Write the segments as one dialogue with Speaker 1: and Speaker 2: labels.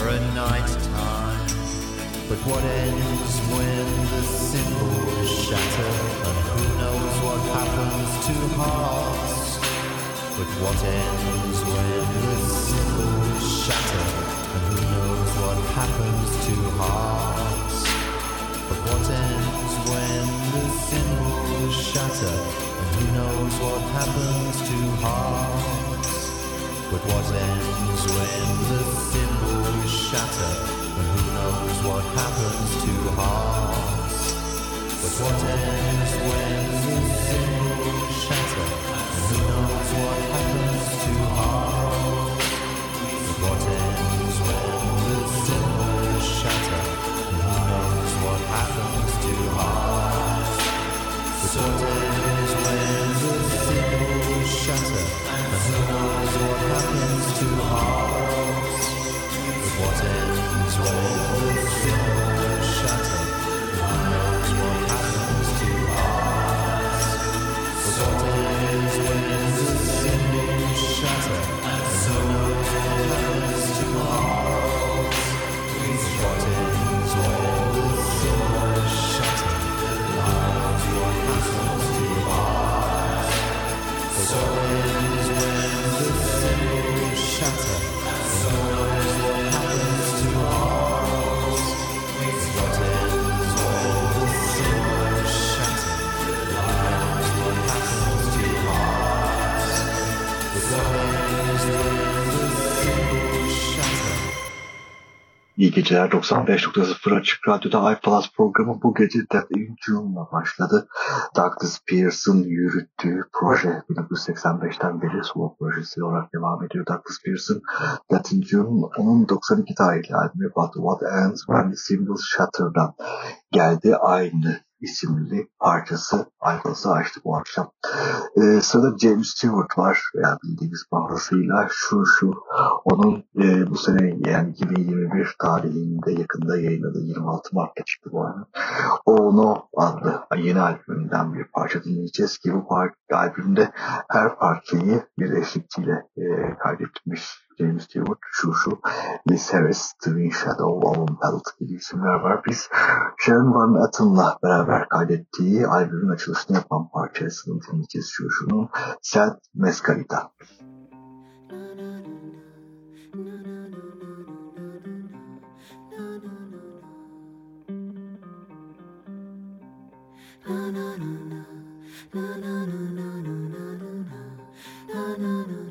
Speaker 1: for a night time. But what ends when the symbols shatter? And who knows what happens to hearts? But what ends when the symbols shatter? And who knows what happens to hearts? But what ends when the symbols shatter? And who knows what happens to hearts? But what ends when the thimble shatter? And who knows what happens to hearts? But what ends when the thimble shatter? And who knows what happens to hearts? But what ends when the thimble shatter? And who knows what happens to hearts? But what ends when the thimble shatter? And who knows happens to hearts? What ends all
Speaker 2: İyi geceler 95.0 Açık Radyo'da iPlus programı bu gece Death in June'la başladı. Douglas Pearson yürüttüğü proje 1985'ten beri solo projesi olarak devam ediyor. Douglas Pearson Death in June onun 92 tarihli albümü But What Ends When the Symbols Shatter'dan geldi. Aynı isimli parçası Ayvaz'ı açtı bu akşam. Ee, sırada James Stewart var. Yani bildiğimiz bağlısıyla şu şu onun e, bu sene yani 2021 tarihinde yakında yayınladığı 26 Mart'ta çıktı bu albüm. Ono adlı yeni albümünden bir parça dinleyeceğiz ki bu albümde her parçayı bir eşlikçiyle e, kaydetmiş James Stewart, şu şu, Liz Harris, Twin Shadow, Owen Pelt gibi isimler var. Biz Sharon Van Etten'la beraber kaydettiği albümün açılışını yapan parçasını dinleyeceğiz şu şunun Sad Mescalita.
Speaker 3: na na na na na na difficult,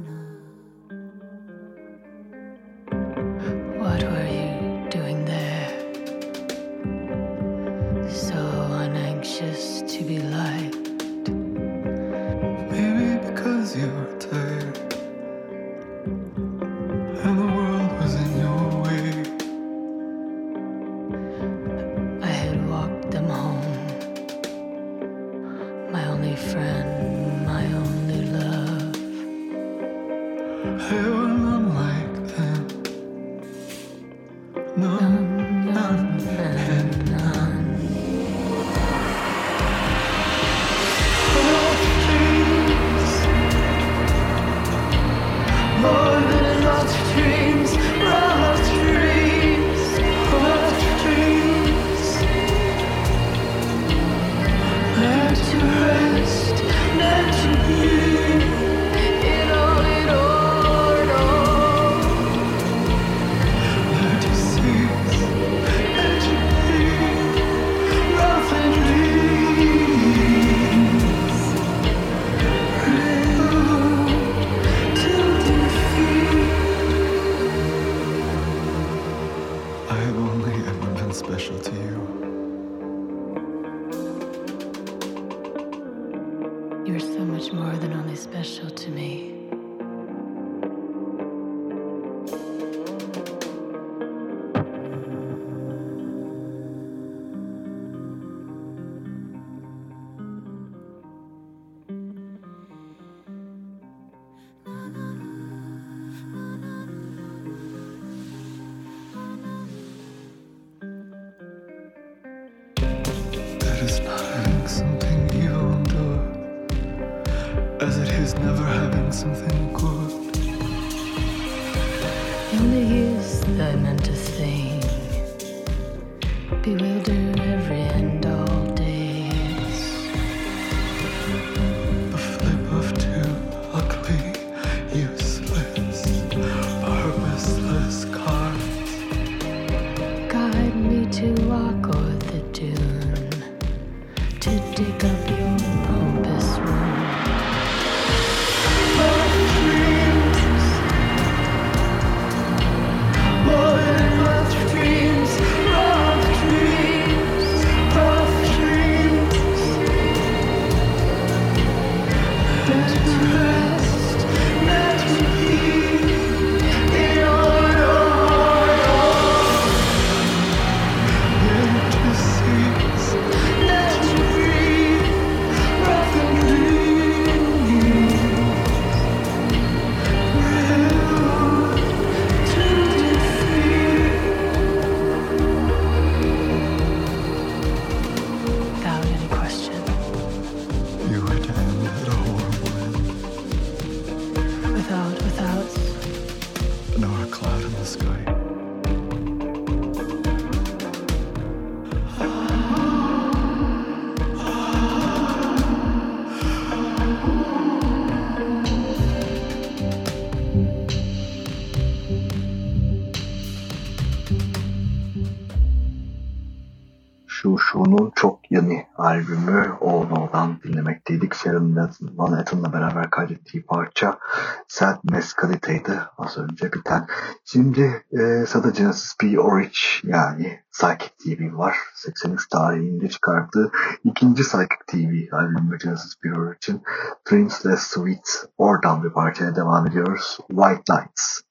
Speaker 2: Sharon Van Etten'la beraber kaydettiği parça Sad Mescality'di az önce biten. Şimdi e, sadece P. Orich yani Psychic TV var. 83 tarihinde çıkarttığı ikinci Psychic TV albümü Genesis P. Orich'in Dreamsless Sweet. Oradan bir parçaya devam ediyoruz. White Lights.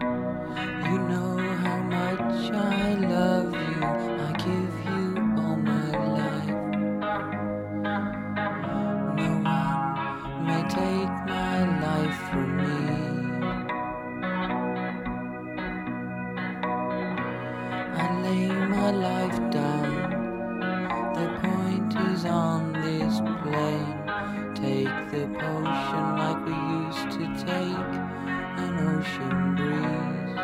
Speaker 2: You
Speaker 4: know how much I lay my life down. The point is on this plane. Take the potion like we used to take an ocean breeze.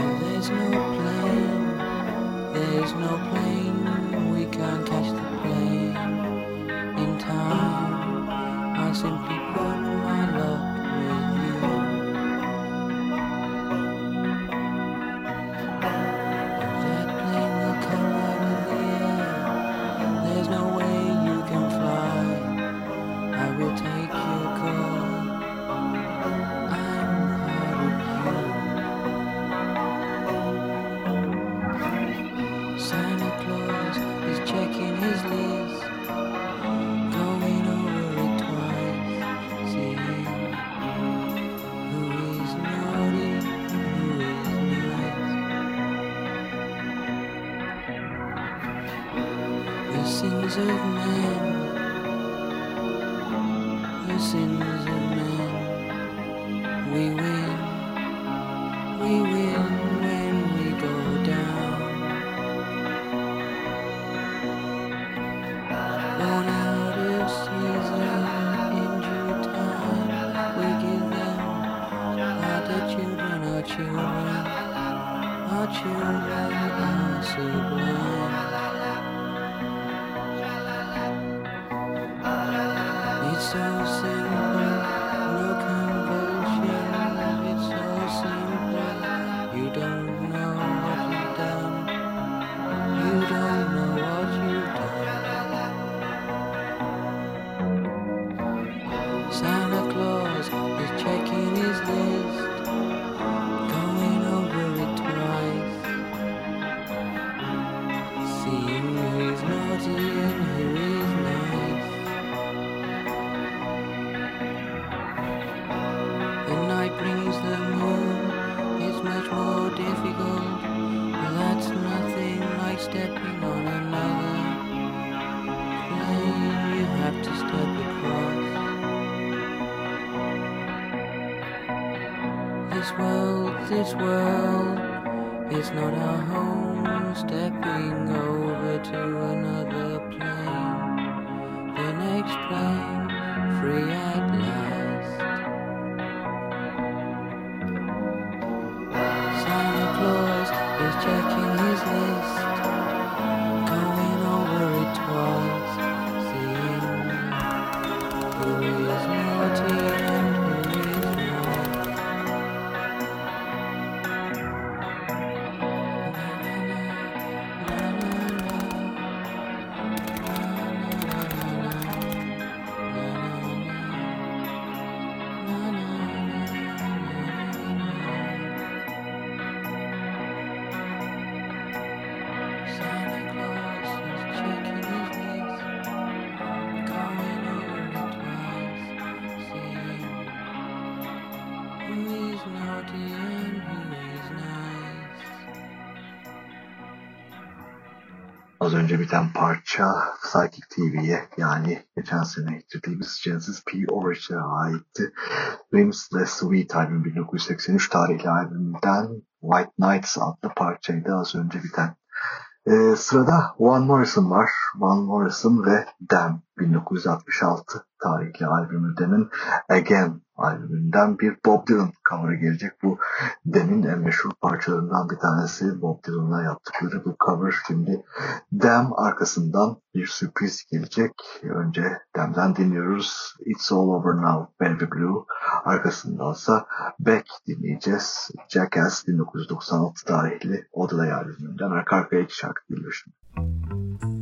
Speaker 4: If there's no plane, there's no plane, we can't catch the plane in time. I simply put This world, this world is not our home. Stepping over to another plane, the next plane, free at last.
Speaker 2: Parça Psychic TV'ye yani geçen sene getirdiğimiz Genesis P. Orish'e aitti. Rims the Sweet albüm 1983 tarihli albümden White Nights adlı parçaydı az önce biten. Ee, sırada Van Morrison var. Van Morrison ve Damn 1966 tarihli albümü Dam'in Again albümünden bir Bob Dylan cover'ı gelecek. Bu Dam'in en meşhur parçalarından bir tanesi Bob Dylan'la yaptıkları bu cover. Şimdi Damn arkasından bir sürpriz gelecek. Önce Dam'den dinliyoruz. It's All Over Now Baby Blue. Arkasındansa Beck dinleyeceğiz. Jackass 1996 tarihli Odelay albümünden arka arkaya iki şarkı geliyor şimdi.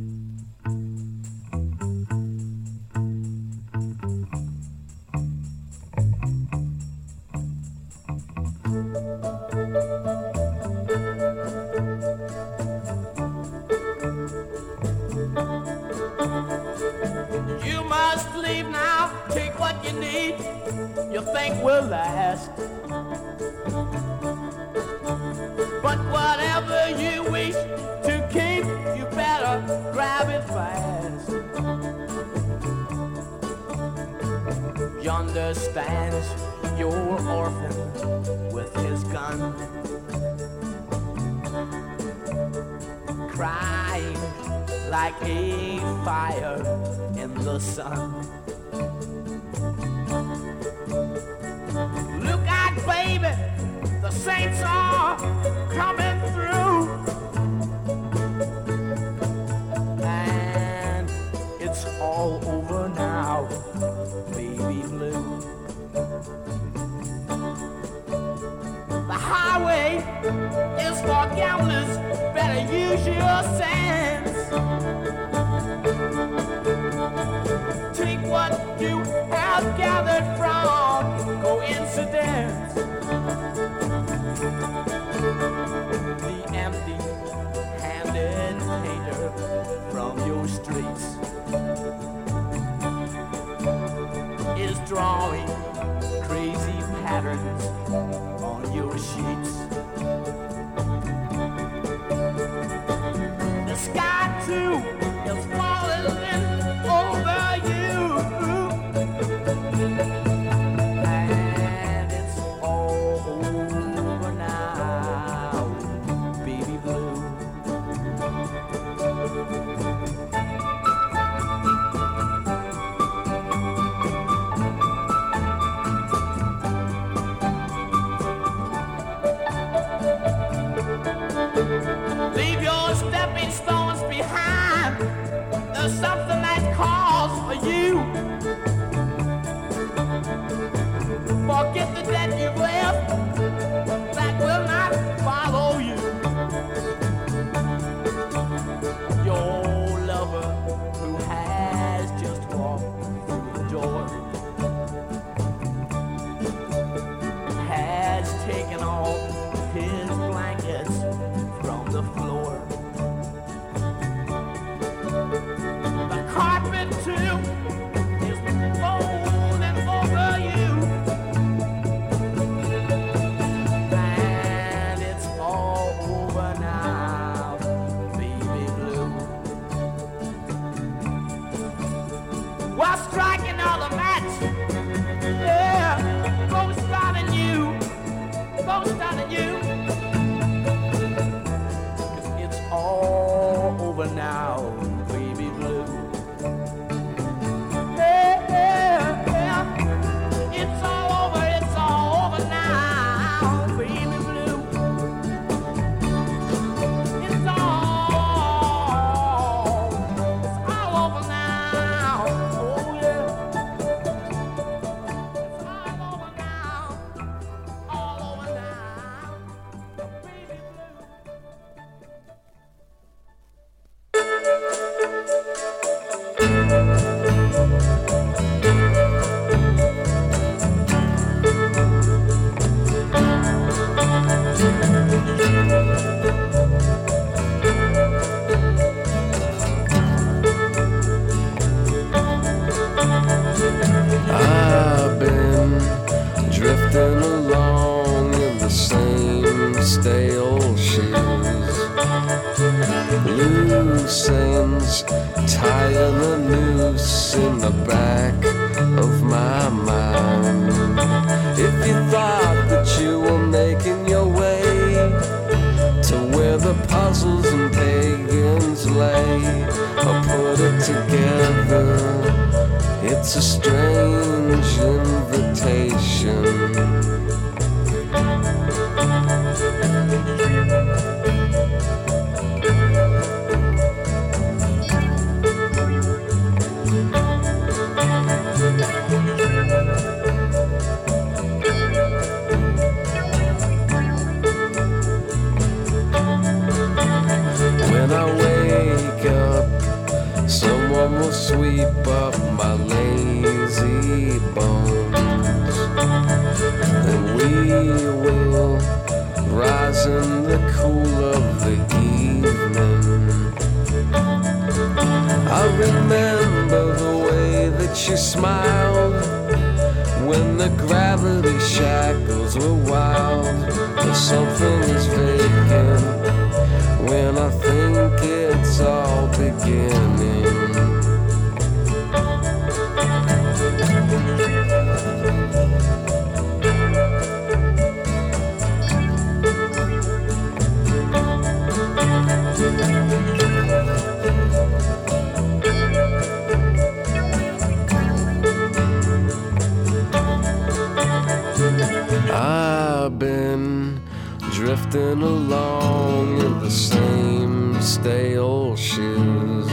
Speaker 5: Along in the same stale shoes.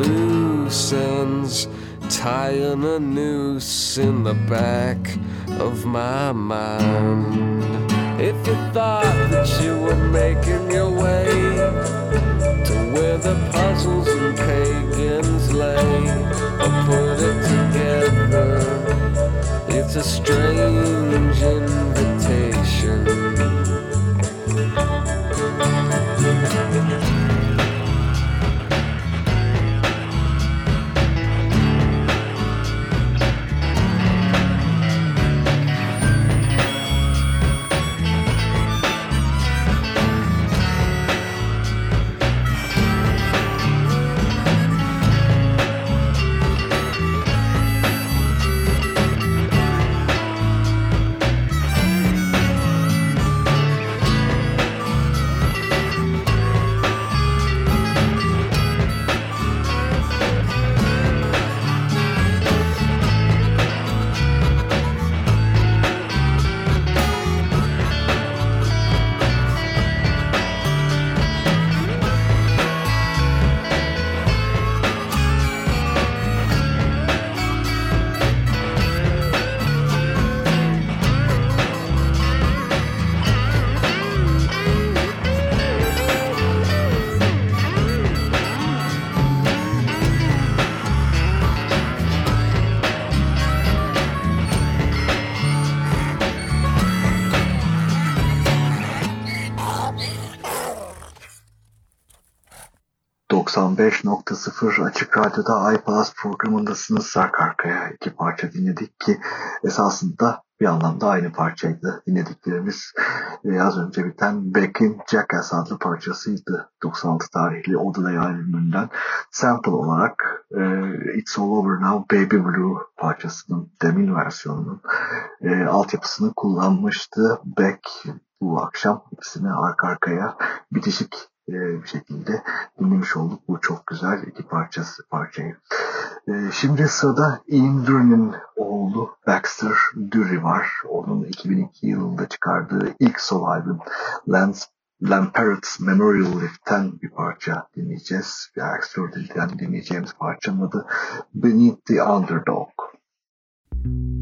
Speaker 5: Loose ends tying a noose in the back of my mind. If you thought that you were making your way to where the puzzles and pagans lay, or put it together. It's a strange
Speaker 2: ...95.0 Açık Radyo'da iPlus programındasınız. Arka arkaya iki parça dinledik ki esasında bir anlamda aynı parçaydı. Dinlediklerimiz e, az önce biten Beck'in Jackass adlı parçasıydı. 96 tarihli Odelay albümünden sample olarak e, It's All Over Now Baby Blue parçasının demin versiyonunun e, altyapısını kullanmıştı. Beck bu akşam ikisini arka arkaya bitişik e, bir şekilde dinlemiş olduk. Bu çok güzel iki parçası parçayı. E, şimdi sırada Ian Dury'nin oğlu Baxter Dury var. Onun 2002 yılında çıkardığı ilk solo albüm Lance Lampert's Memorial Lift'ten bir parça dinleyeceğiz. Baxter Dury'den dinleyeceğimiz parçanın adı Beneath the Underdog. She's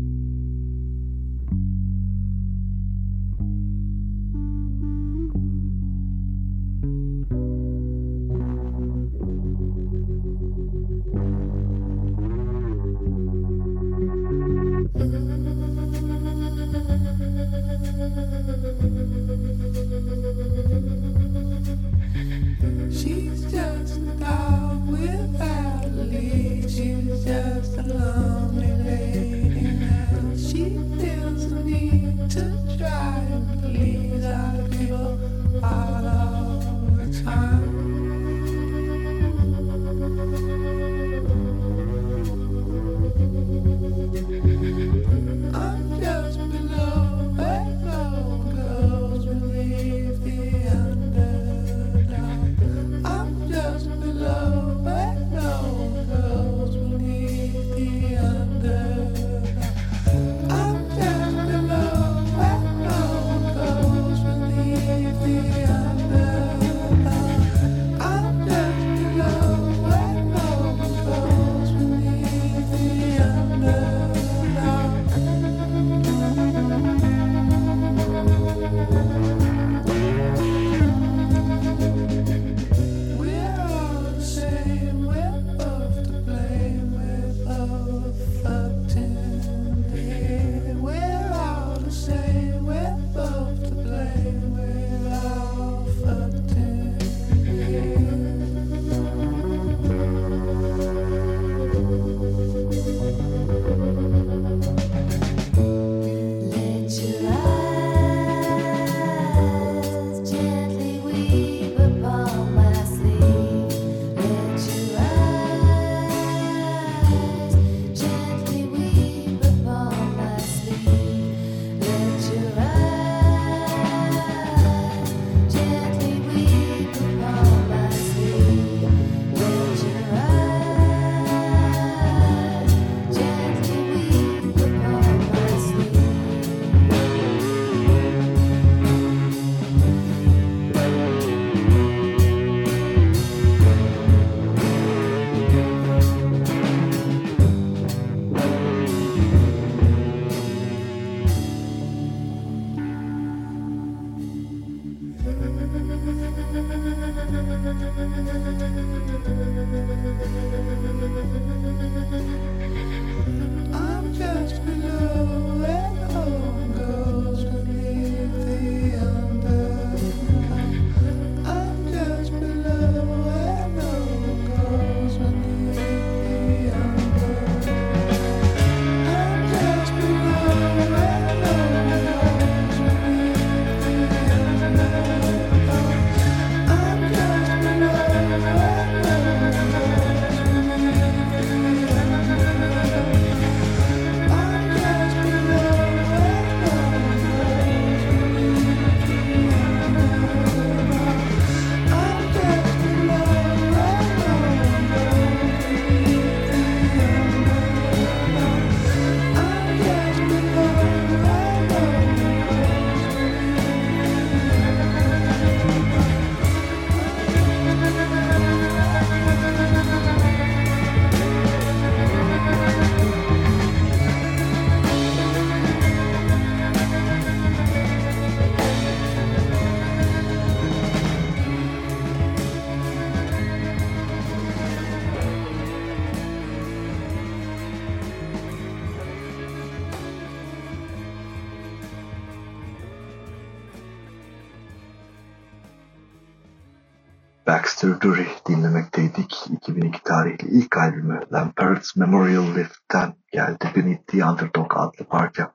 Speaker 2: Memorial Lift'ten geldi. Beneath the Underdog adlı parça.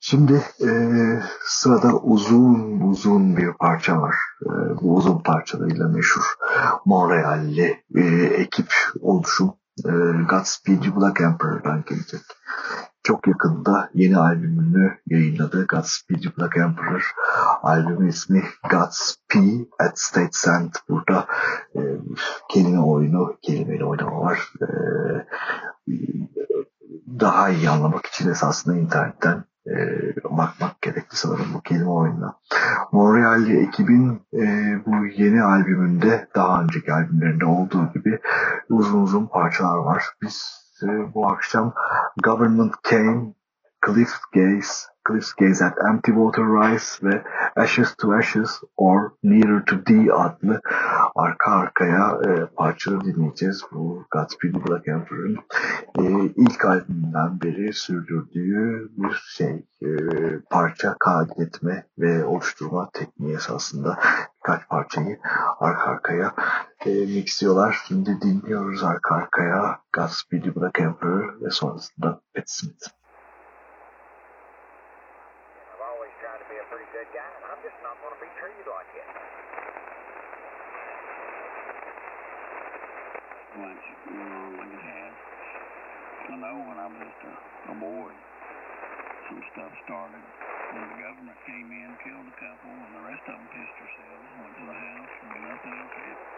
Speaker 2: Şimdi e, sırada uzun uzun bir parça var. E, bu uzun parçalarıyla meşhur Montreal'li e, ekip oluşum e, Godspeed Black Emperor'dan gelecek. Çok yakında yeni albümünü yayınladı. Godspeed You Black Emperor. Albümün ismi Godspeed at State Sand. Burada e, kelime oyunu, kelimeyle oynama var. E, daha iyi anlamak için esasında internetten e, bakmak gerekli sanırım bu kelime oyununa. Montreal'li ekibin e, bu yeni albümünde daha önceki albümlerinde olduğu gibi uzun uzun parçalar var. Biz e, bu akşam Government Came, Cliff Gaze, Cliff Gaze at Empty Water Rise ve Ashes to Ashes or Nearer to Thee adlı arka arkaya e, parçaları dinleyeceğiz. Bu Godspeed Black Emperor'ın e, ilk albümünden beri sürdürdüğü bir şey e, parça kaydetme ve oluşturma tekniği esasında birkaç parçayı arka arkaya e, mixliyorlar. Şimdi dinliyoruz arka arkaya Godspeed You Black Emperor ve sonrasında Pat Smith. I've
Speaker 6: always tried to be a pretty good guy, and I'm just not going to be treated like it.
Speaker 7: much wrong like it has. I know when I was just a, a boy, some stuff started. Government came in, killed a couple, and the rest of them pissed themselves, went to the house, and nothing else happened.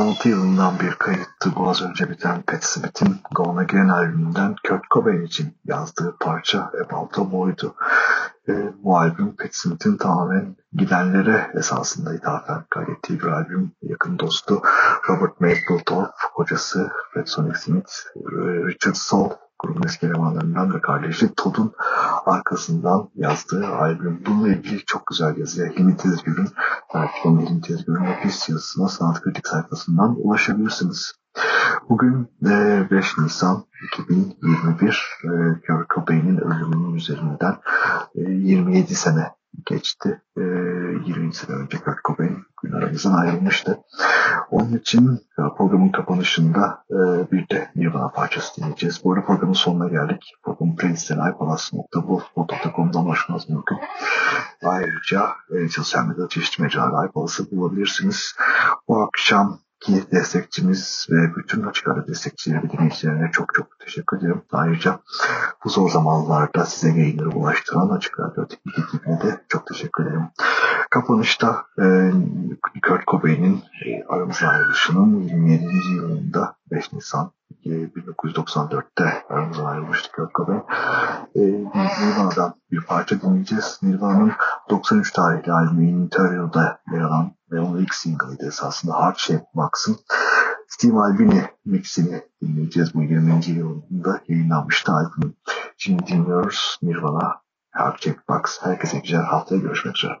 Speaker 2: 1996 yılından bir kayıttı bu az önce biten Pat Smith'in Gone Again albümünden Kurt Cobain için yazdığı parça About a Boy'du. E, bu albüm Pat Smith'in tamamen gidenlere esasında ithafen kaydettiği bir albüm. Yakın dostu Robert Mapplethorpe, kocası Fred Sonic Smith, Richard Soul grubun elemanlarından ve kardeşi Todd'un arkasından yazdığı albüm. Bununla ilgili çok güzel yazıya Hilmi Tezgür'ün, onun Hilmi Tezgür'ün ofis yazısına sanat kritik sayfasından ulaşabilirsiniz. Bugün e, 5 Nisan 2021 e, Kurt Cobain'in ölümünün üzerinden e, 27 sene geçti. E, 20 sene önce Kurt Cobain gün aramızdan ayrılmıştı. Onun için e, programın kapanışında e, bir de Nirvana parçası dinleyeceğiz. Bu arada programın sonuna geldik. Programın playlistlerine iPalas.blogspot.com'dan ulaşmanız mümkün. Ayrıca e, sosyal medyada çeşitli mecralarda iPalas'ı bulabilirsiniz. Bu akşam ki destekçimiz ve bütün açık ara destekçileri dinleyicilerine çok çok teşekkür ederim. Ayrıca bu zor zamanlarda size yayınları ulaştıran Açık Radyo ekibine de çok teşekkür ederim. Kapanışta e, Kurt Cobain'in e, aramızdan ayrılışının 27. yılında 5 Nisan 1994'te aramızdan ayrılmıştı Kurt Cobain. E, Nirvana'dan bir parça dinleyeceğiz. Nirvana'nın 93 tarihli albümü Interior'da yer alan ve onun ilk single'ıydı esasında Heart Shape Box'ın Steve Albini mixini dinleyeceğiz bu 20. yılında yayınlanmıştı albümün. Şimdi dinliyoruz Nirvana Heart Shape Box. Herkese güzel haftaya görüşmek üzere.